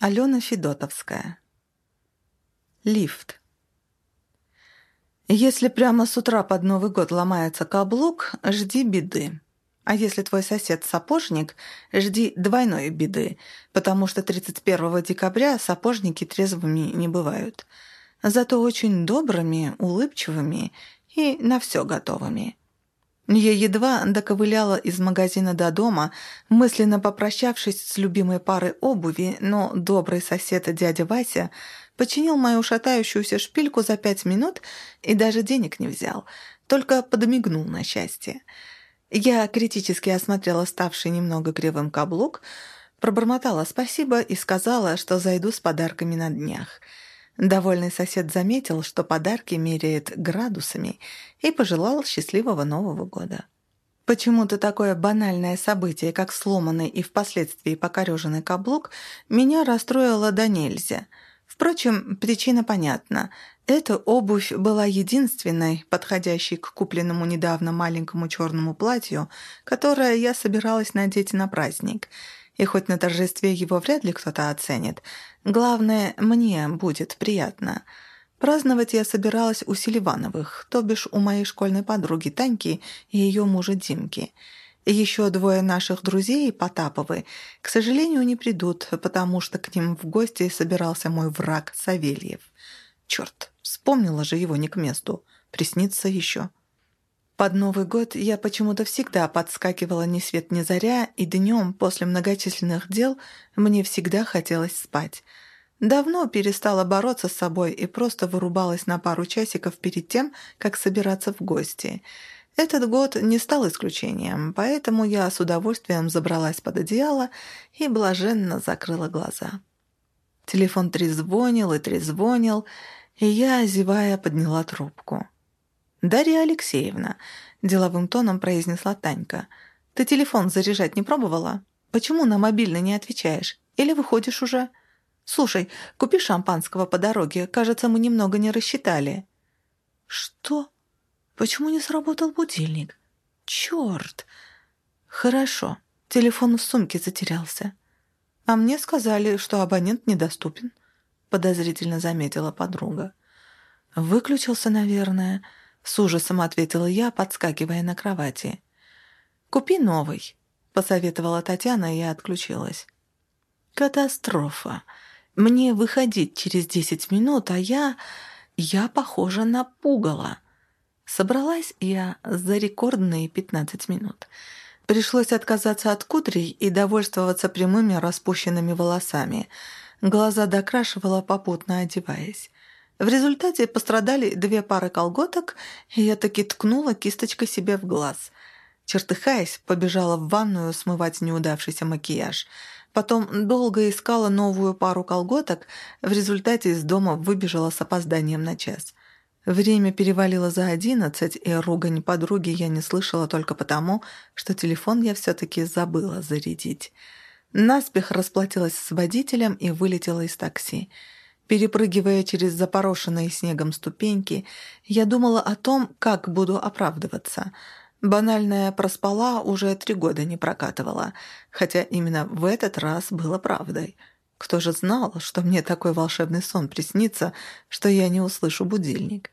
Алена Федотовская. Лифт. Если прямо с утра под Новый год ломается каблук, жди беды. А если твой сосед сапожник, жди двойной беды, потому что 31 декабря сапожники трезвыми не бывают. Зато очень добрыми, улыбчивыми и на все готовыми. Я едва доковыляла из магазина до дома, мысленно попрощавшись с любимой парой обуви, но добрый сосед дядя Вася починил мою шатающуюся шпильку за пять минут и даже денег не взял, только подмигнул на счастье. Я критически осмотрела ставший немного кривым каблук, пробормотала спасибо и сказала, что зайду с подарками на днях – Довольный сосед заметил, что подарки меряет градусами и пожелал счастливого Нового года. Почему-то такое банальное событие, как сломанный и впоследствии покореженный каблук, меня расстроило до нельзя. Впрочем, причина понятна. Эта обувь была единственной, подходящей к купленному недавно маленькому черному платью, которое я собиралась надеть на праздник – и хоть на торжестве его вряд ли кто-то оценит, главное, мне будет приятно. Праздновать я собиралась у Селивановых, то бишь у моей школьной подруги Таньки и ее мужа Димки. Еще двое наших друзей, Потаповы, к сожалению, не придут, потому что к ним в гости собирался мой враг Савельев. Черт, вспомнила же его не к месту. Приснится еще. Под Новый год я почему-то всегда подскакивала ни свет ни заря, и днем после многочисленных дел мне всегда хотелось спать. Давно перестала бороться с собой и просто вырубалась на пару часиков перед тем, как собираться в гости. Этот год не стал исключением, поэтому я с удовольствием забралась под одеяло и блаженно закрыла глаза. Телефон трезвонил и трезвонил, и я, зевая, подняла трубку. «Дарья Алексеевна», — деловым тоном произнесла Танька, — «ты телефон заряжать не пробовала? Почему на мобильный не отвечаешь? Или выходишь уже? Слушай, купи шампанского по дороге, кажется, мы немного не рассчитали». «Что? Почему не сработал будильник? Черт!» «Хорошо, телефон в сумке затерялся. А мне сказали, что абонент недоступен», — подозрительно заметила подруга. «Выключился, наверное», — с ужасом ответила я, подскакивая на кровати. «Купи новый», — посоветовала Татьяна и отключилась. «Катастрофа. Мне выходить через десять минут, а я... я, похожа на пугало». Собралась я за рекордные пятнадцать минут. Пришлось отказаться от кудрей и довольствоваться прямыми распущенными волосами. Глаза докрашивала, попутно одеваясь. В результате пострадали две пары колготок, и я таки ткнула кисточкой себе в глаз. Чертыхаясь, побежала в ванную смывать неудавшийся макияж. Потом долго искала новую пару колготок, в результате из дома выбежала с опозданием на час. Время перевалило за одиннадцать, и ругань подруги я не слышала только потому, что телефон я все-таки забыла зарядить. Наспех расплатилась с водителем и вылетела из такси. Перепрыгивая через запорошенные снегом ступеньки, я думала о том, как буду оправдываться. Банальная проспала уже три года не прокатывала, хотя именно в этот раз было правдой. Кто же знал, что мне такой волшебный сон приснится, что я не услышу будильник?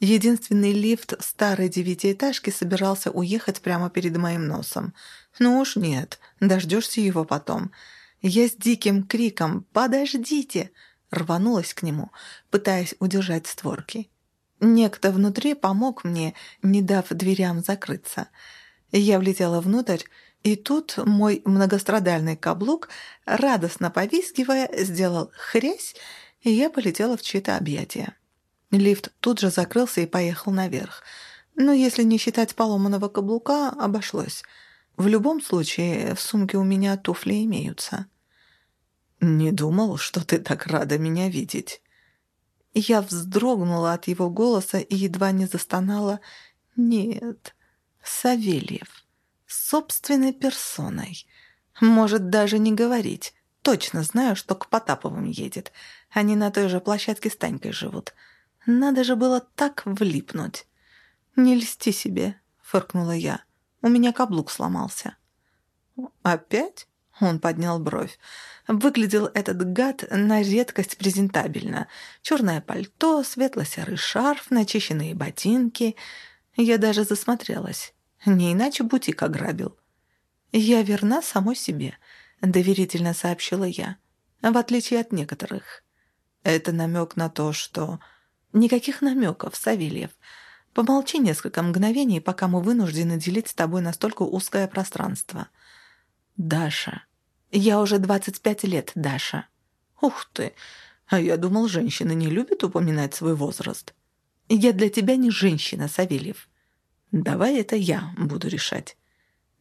Единственный лифт старой девятиэтажке собирался уехать прямо перед моим носом. Ну уж нет, дождешься его потом. Я с диким криком «Подождите!» Рванулась к нему, пытаясь удержать створки. Некто внутри помог мне, не дав дверям закрыться. Я влетела внутрь, и тут мой многострадальный каблук, радостно повизгивая, сделал хрясь, и я полетела в чьи-то объятия. Лифт тут же закрылся и поехал наверх. Но если не считать поломанного каблука, обошлось. В любом случае, в сумке у меня туфли имеются. «Не думал, что ты так рада меня видеть». Я вздрогнула от его голоса и едва не застонала. «Нет, Савельев, собственной персоной. Может, даже не говорить. Точно знаю, что к Потаповым едет. Они на той же площадке с Танькой живут. Надо же было так влипнуть». «Не льсти себе», — фыркнула я. «У меня каблук сломался». «Опять?» — Он поднял бровь. Выглядел этот гад на редкость презентабельно. Черное пальто, светло-серый шарф, начищенные ботинки. Я даже засмотрелась. Не иначе бутик ограбил. «Я верна самой себе», — доверительно сообщила я. «В отличие от некоторых». Это намек на то, что... Никаких намеков, Савельев. Помолчи несколько мгновений, пока мы вынуждены делить с тобой настолько узкое пространство. Даша. Я уже 25 лет, Даша. Ух ты. А я думал, женщины не любят упоминать свой возраст. Я для тебя не женщина, Савельев. Давай это я буду решать.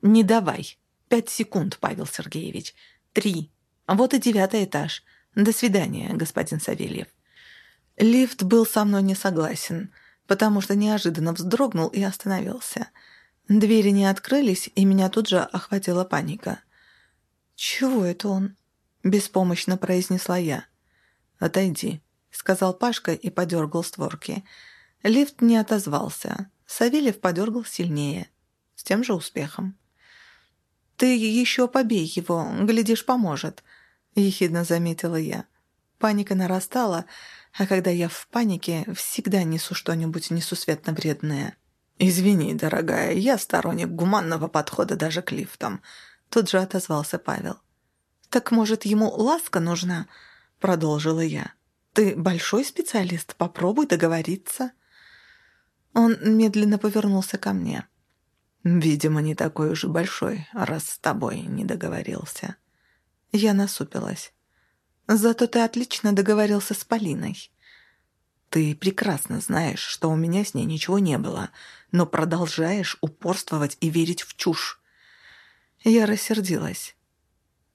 Не давай. Пять секунд, Павел Сергеевич. Три. Вот и девятый этаж. До свидания, господин Савельев. Лифт был со мной не согласен, потому что неожиданно вздрогнул и остановился. Двери не открылись, и меня тут же охватила паника. «Чего это он?» — беспомощно произнесла я. «Отойди», — сказал Пашка и подергал створки. Лифт не отозвался. Савельев подергал сильнее. С тем же успехом. «Ты еще побей его, глядишь, поможет», — ехидно заметила я. Паника нарастала, а когда я в панике, всегда несу что-нибудь несусветно вредное. «Извини, дорогая, я сторонник гуманного подхода даже к лифтам», — тут же отозвался Павел. «Так, может, ему ласка нужна?» — продолжила я. «Ты большой специалист, попробуй договориться». Он медленно повернулся ко мне. «Видимо, не такой уж и большой, раз с тобой не договорился». Я насупилась. «Зато ты отлично договорился с Полиной». «Ты прекрасно знаешь, что у меня с ней ничего не было, но продолжаешь упорствовать и верить в чушь». Я рассердилась.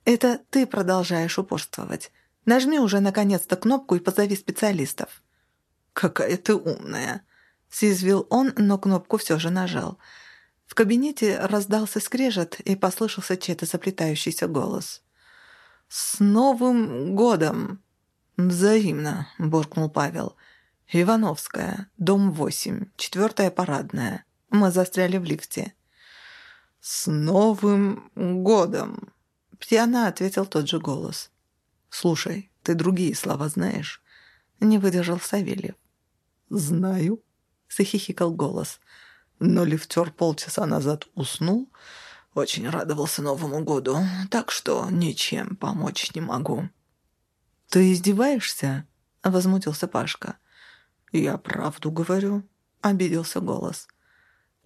«Это ты продолжаешь упорствовать. Нажми уже наконец-то кнопку и позови специалистов». «Какая ты умная!» — съязвил он, но кнопку все же нажал. В кабинете раздался скрежет и послышался чей-то заплетающийся голос. «С Новым годом!» «Взаимно», — буркнул Павел. «Ивановская, дом 8, четвертая парадная. Мы застряли в лифте». «С Новым годом!» Пьяно ответил тот же голос. «Слушай, ты другие слова знаешь?» Не выдержал Савельев. «Знаю», — захихикал голос. Но лифтер полчаса назад уснул, очень радовался Новому году, так что ничем помочь не могу». «Ты издеваешься?» — возмутился Пашка. «Я правду говорю», — обиделся голос.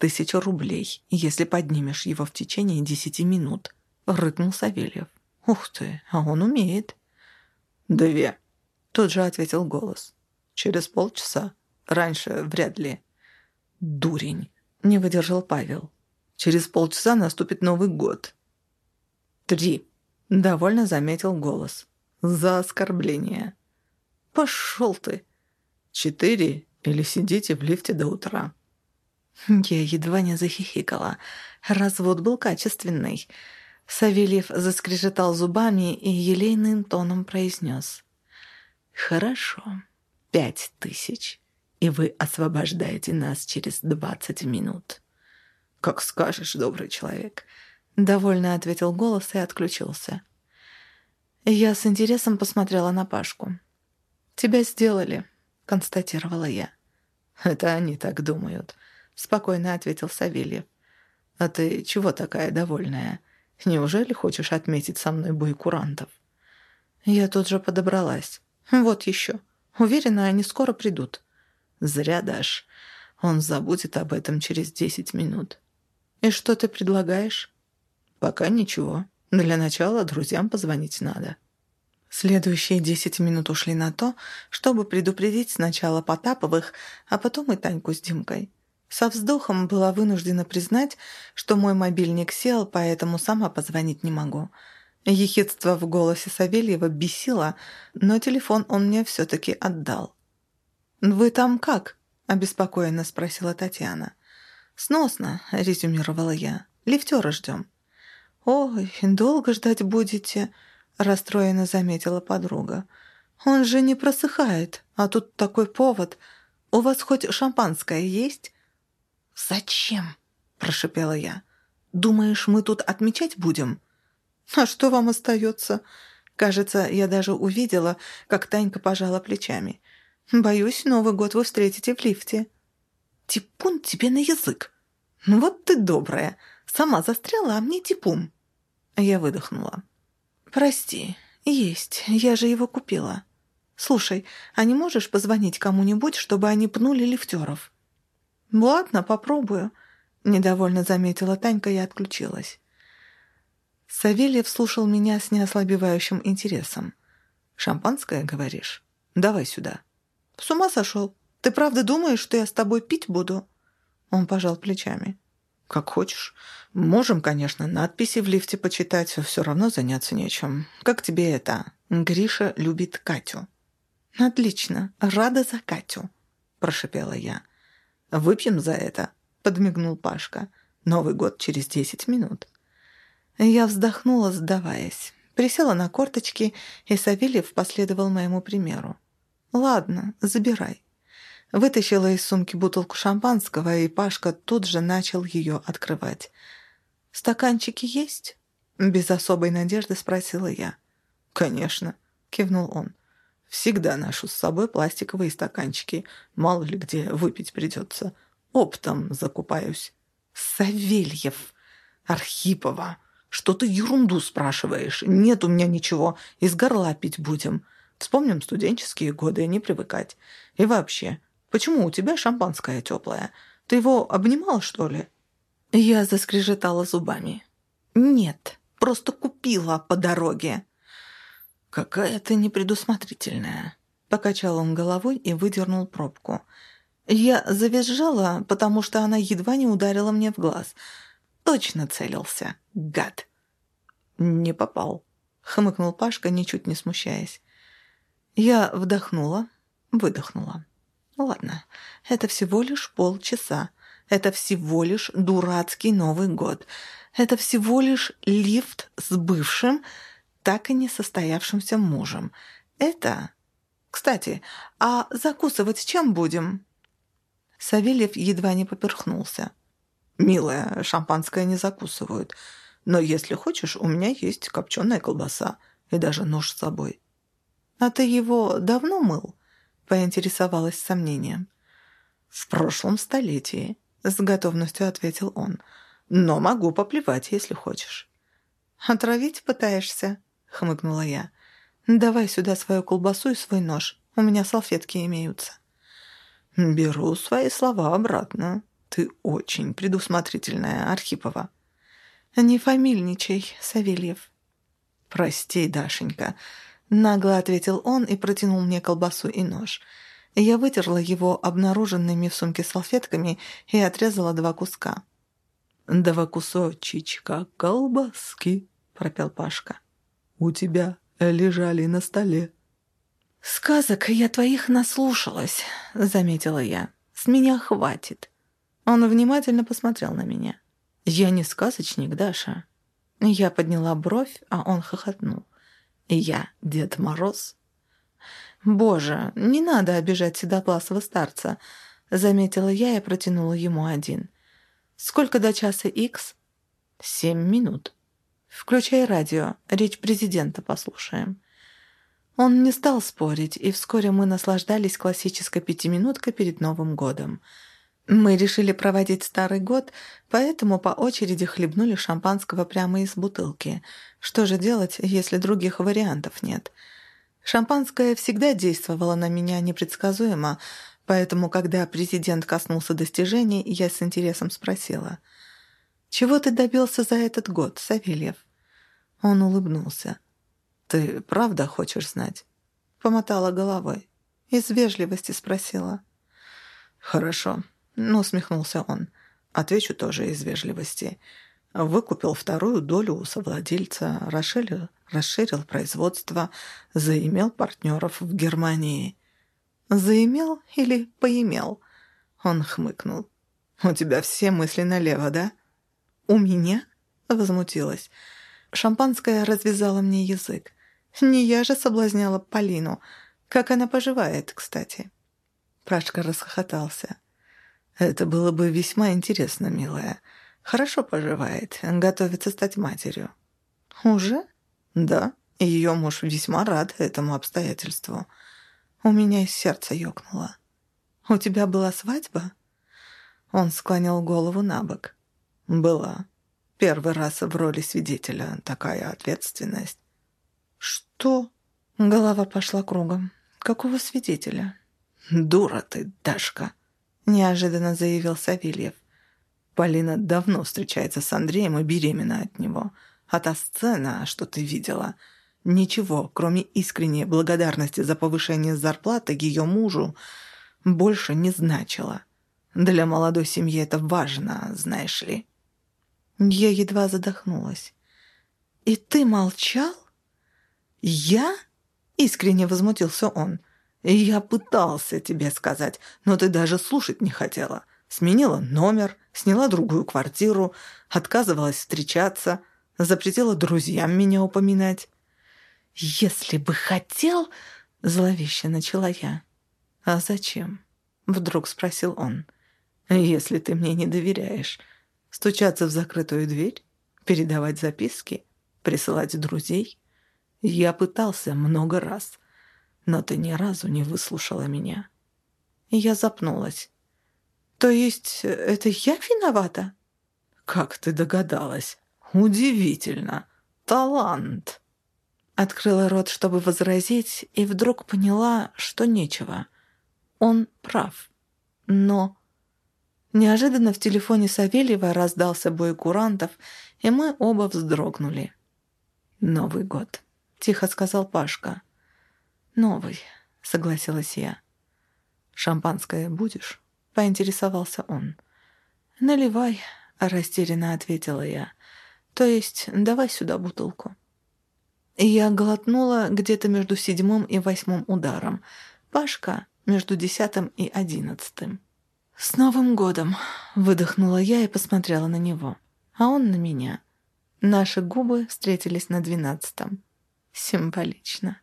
«Тысяча рублей, если поднимешь его в течение десяти минут», — рыкнул Савельев. «Ух ты, а он умеет». «Две», — тут же ответил голос. «Через полчаса. Раньше вряд ли». «Дурень», — не выдержал Павел. «Через полчаса наступит Новый год». «Три», — довольно заметил голос. «За оскорбление». «Пошел ты». «Четыре или сидите в лифте до утра». Я едва не захихикала. Развод был качественный. Савельев заскрежетал зубами и елейным тоном произнес. «Хорошо, пять тысяч» и вы освобождаете нас через двадцать минут». «Как скажешь, добрый человек», — довольно ответил голос и отключился. Я с интересом посмотрела на Пашку. «Тебя сделали», — констатировала я. «Это они так думают», — спокойно ответил Савельев. «А ты чего такая довольная? Неужели хочешь отметить со мной бой курантов?» Я тут же подобралась. «Вот еще. Уверена, они скоро придут». Зря дашь. Он забудет об этом через десять минут. И что ты предлагаешь? Пока ничего. Для начала друзьям позвонить надо. Следующие десять минут ушли на то, чтобы предупредить сначала Потаповых, а потом и Таньку с Димкой. Со вздохом была вынуждена признать, что мой мобильник сел, поэтому сама позвонить не могу. Ехидство в голосе Савельева бесило, но телефон он мне все-таки отдал. «Вы там как?» – обеспокоенно спросила Татьяна. «Сносно», – резюмировала я. «Лифтера ждем». «Ой, долго ждать будете?» – расстроенно заметила подруга. «Он же не просыхает, а тут такой повод. У вас хоть шампанское есть?» «Зачем?» – прошипела я. «Думаешь, мы тут отмечать будем?» «А что вам остается?» Кажется, я даже увидела, как Танька пожала плечами. «Боюсь, Новый год вы встретите в лифте». «Типун тебе на язык!» «Ну вот ты добрая. Сама застряла, а мне типун». Я выдохнула. «Прости, есть, я же его купила. Слушай, а не можешь позвонить кому-нибудь, чтобы они пнули лифтеров?» «Ладно, попробую», — недовольно заметила Танька и отключилась. Савельев слушал меня с неослабевающим интересом. «Шампанское, говоришь? Давай сюда». «С ума сошел? Ты правда думаешь, что я с тобой пить буду?» Он пожал плечами. «Как хочешь. Можем, конечно, надписи в лифте почитать, все равно заняться нечем. Как тебе это? Гриша любит Катю». «Отлично. Рада за Катю», – прошипела я. «Выпьем за это», – подмигнул Пашка. «Новый год через десять минут». Я вздохнула, сдаваясь. Присела на корточки, и Савельев последовал моему примеру. «Ладно, забирай». Вытащила из сумки бутылку шампанского, и Пашка тут же начал ее открывать. «Стаканчики есть?» Без особой надежды спросила я. «Конечно», — кивнул он. «Всегда ношу с собой пластиковые стаканчики. Мало ли где выпить придется. Оптом закупаюсь». «Савельев! Архипова! Что ты ерунду спрашиваешь? Нет у меня ничего. Из горла пить будем. Вспомним студенческие годы, не привыкать. И вообще, почему у тебя шампанское теплое? Ты его обнимал, что ли?» Я заскрежетала зубами. «Нет, просто купила по дороге». «Какая ты непредусмотрительная», — покачал он головой и выдернул пробку. Я завизжала, потому что она едва не ударила мне в глаз. Точно целился, гад. «Не попал», — хмыкнул Пашка, ничуть не смущаясь. Я вдохнула, выдохнула. «Ладно, это всего лишь полчаса. Это всего лишь дурацкий Новый год. Это всего лишь лифт с бывшим, так и не состоявшимся мужем. Это... Кстати, а закусывать чем будем?» Савельев едва не поперхнулся. «Милая, шампанское не закусывают. Но если хочешь, у меня есть копченая колбаса и даже нож с собой». «А ты его давно мыл?» — поинтересовалась с сомнением. «В прошлом столетии», — с готовностью ответил он. «Но могу поплевать, если хочешь». «Отравить пытаешься?» — хмыкнула я. «Давай сюда свою колбасу и свой нож. У меня салфетки имеются». «Беру свои слова обратно. Ты очень предусмотрительная, Архипова». «Не фамильничай, Савельев». «Прости, Дашенька», — нагло ответил он и протянул мне колбасу и нож. Я вытерла его обнаруженными в сумке салфетками и отрезала два куска. «Два кусочечка колбаски», — пропел Пашка. «У тебя лежали на столе». «Сказок я твоих наслушалась», — заметила я. «С меня хватит». Он внимательно посмотрел на меня. «Я не сказочник, Даша». Я подняла бровь, а он хохотнул. «Я Дед Мороз». «Боже, не надо обижать седопласого старца», — заметила я и протянула ему один. «Сколько до часа икс?» «Семь минут». «Включай радио, речь президента послушаем». Он не стал спорить, и вскоре мы наслаждались классической пятиминуткой перед Новым годом — мы решили проводить Старый год, поэтому по очереди хлебнули шампанского прямо из бутылки. Что же делать, если других вариантов нет? Шампанское всегда действовало на меня непредсказуемо, поэтому, когда президент коснулся достижений, я с интересом спросила. «Чего ты добился за этот год, Савельев?» Он улыбнулся. «Ты правда хочешь знать?» Помотала головой. Из вежливости спросила. «Хорошо. Ну, усмехнулся он. Отвечу тоже из вежливости. Выкупил вторую долю у совладельца, расширил, расширил производство, заимел партнеров в Германии. «Заимел или поимел?» Он хмыкнул. «У тебя все мысли налево, да?» «У меня?» — возмутилась. Шампанское развязало мне язык. Не я же соблазняла Полину. Как она поживает, кстати?» Прашка расхохотался. Это было бы весьма интересно, милая. Хорошо поживает, готовится стать матерью. «Уже?» «Да, ее муж весьма рад этому обстоятельству». У меня из сердца ёкнуло. «У тебя была свадьба?» Он склонил голову на бок. «Была. Первый раз в роли свидетеля. Такая ответственность». «Что?» Голова пошла кругом. «Какого свидетеля?» «Дура ты, Дашка!» Неожиданно заявил Савельев. Полина давно встречается с Андреем и беременна от него. А та сцена, что ты видела, ничего, кроме искренней благодарности за повышение зарплаты ее мужу, больше не значила. Для молодой семьи это важно, знаешь ли. Я едва задохнулась. «И ты молчал?» «Я?» — искренне возмутился он. «Я пытался тебе сказать, но ты даже слушать не хотела. Сменила номер, сняла другую квартиру, отказывалась встречаться, запретила друзьям меня упоминать». «Если бы хотел...» — зловеще начала я. «А зачем?» — вдруг спросил он. «Если ты мне не доверяешь, стучаться в закрытую дверь, передавать записки, присылать друзей. Я пытался много раз, но ты ни разу не выслушала меня». Я запнулась. «То есть это я виновата?» «Как ты догадалась? Удивительно! Талант!» Открыла рот, чтобы возразить, и вдруг поняла, что нечего. Он прав. Но... Неожиданно в телефоне Савельева раздался бой курантов, и мы оба вздрогнули. «Новый год», — тихо сказал Пашка. «Новый», — согласилась я. «Шампанское будешь?» — поинтересовался он. «Наливай», — растерянно ответила я. «То есть давай сюда бутылку». Я глотнула где-то между седьмым и восьмым ударом. Пашка между десятым и одиннадцатым. «С Новым годом!» — выдохнула я и посмотрела на него. А он на меня. Наши губы встретились на двенадцатом. Символично.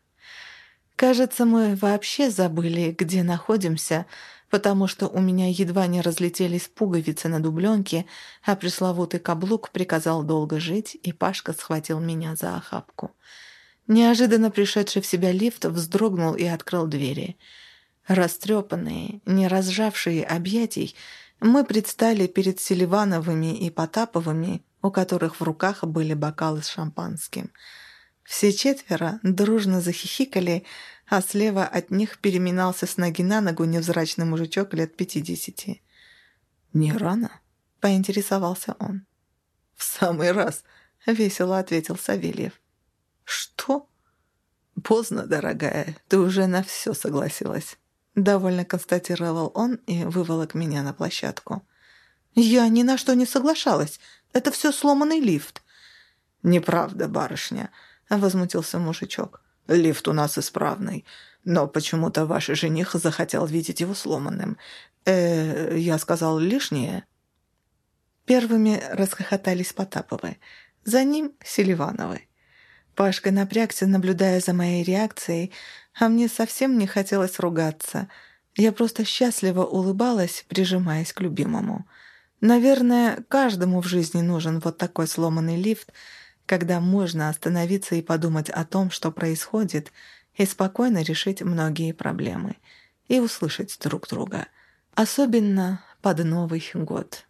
Кажется, мы вообще забыли, где находимся, потому что у меня едва не разлетелись пуговицы на дубленке, а пресловутый каблук приказал долго жить, и Пашка схватил меня за охапку. Неожиданно пришедший в себя лифт вздрогнул и открыл двери — Растрепанные, не разжавшие объятий, мы предстали перед Селивановыми и Потаповыми, у которых в руках были бокалы с шампанским. Все четверо дружно захихикали, а слева от них переминался с ноги на ногу невзрачный мужичок лет пятидесяти. «Не рано?» — поинтересовался он. «В самый раз», — весело ответил Савельев. «Что?» «Поздно, дорогая, ты уже на все согласилась». Довольно констатировал он и выволок меня на площадку. «Я ни на что не соглашалась. Это все сломанный лифт». «Неправда, барышня», — возмутился мужичок. «Лифт у нас исправный, но почему-то ваш жених захотел видеть его сломанным. Э, я сказал лишнее». Первыми расхохотались Потаповы, за ним Селивановы. Пашка напрягся, наблюдая за моей реакцией, а мне совсем не хотелось ругаться. Я просто счастливо улыбалась, прижимаясь к любимому. Наверное, каждому в жизни нужен вот такой сломанный лифт, когда можно остановиться и подумать о том, что происходит, и спокойно решить многие проблемы, и услышать друг друга. Особенно под Новый год.